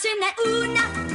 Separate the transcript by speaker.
Speaker 1: ce n'è una